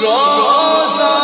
روزہ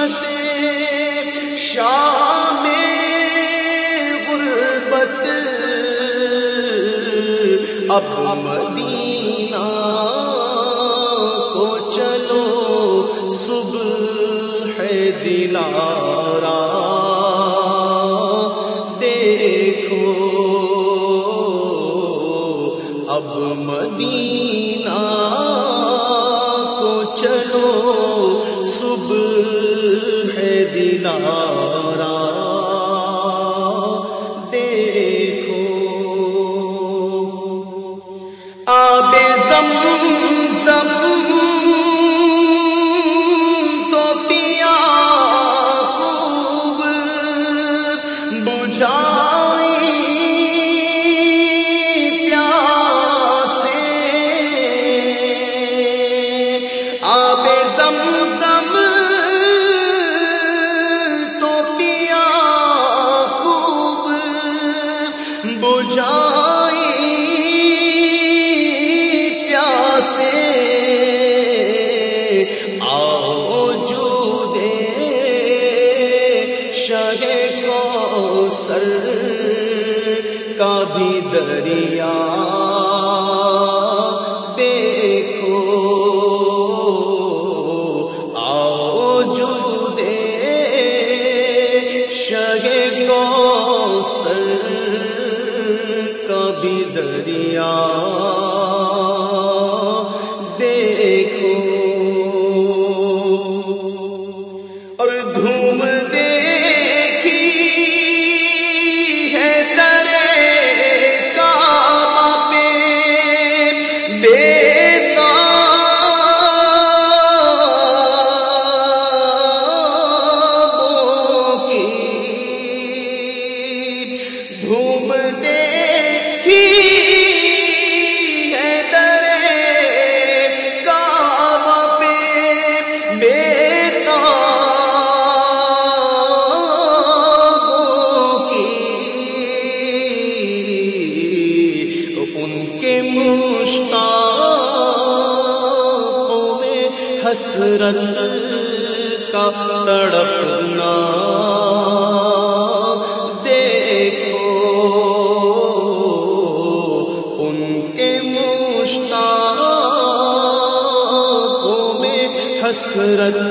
وحشت شام غربت اب آب زم تو پیا خوب بجائی پیاسے آؤ جو دے شہ کو سر کا بھی دریا حسرت کا تڑپنا۔ دیکھو ان کے مشتاقوں میں حسرت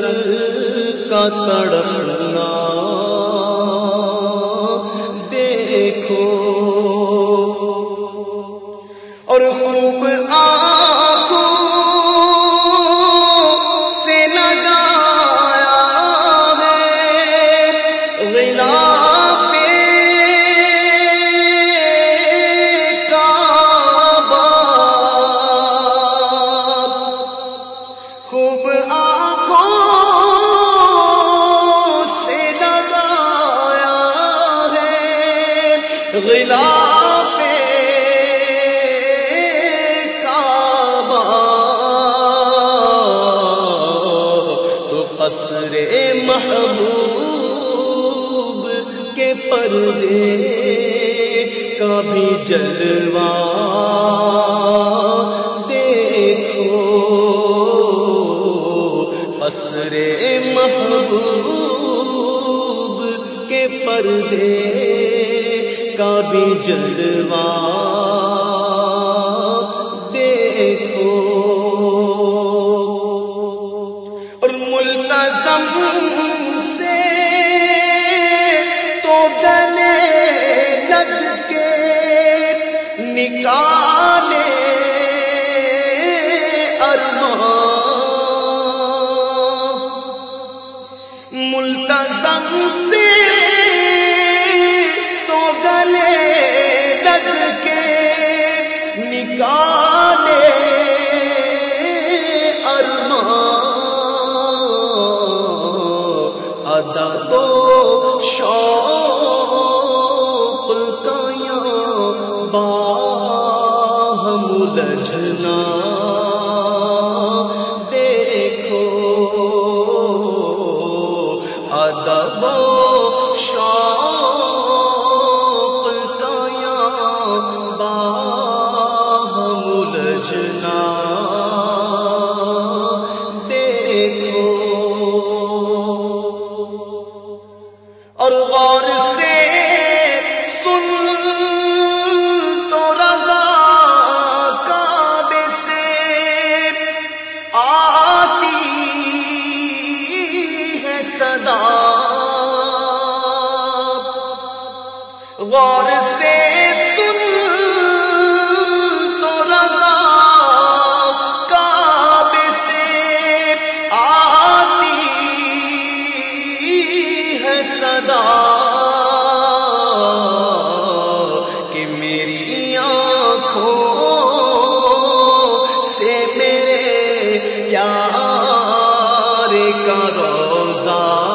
غلاف کعبہ، تو قصر محبوب کے پردے کا بھی جلوہ دیکھو۔ قصر محبوب کے پردے کا بھی جلوہ۔ دیکھو۔ اور ملتظم سے تو گلے لگ کے نکال الجھنا دیکھو ادب شوق کا یہاں باہم الجھنا روزہ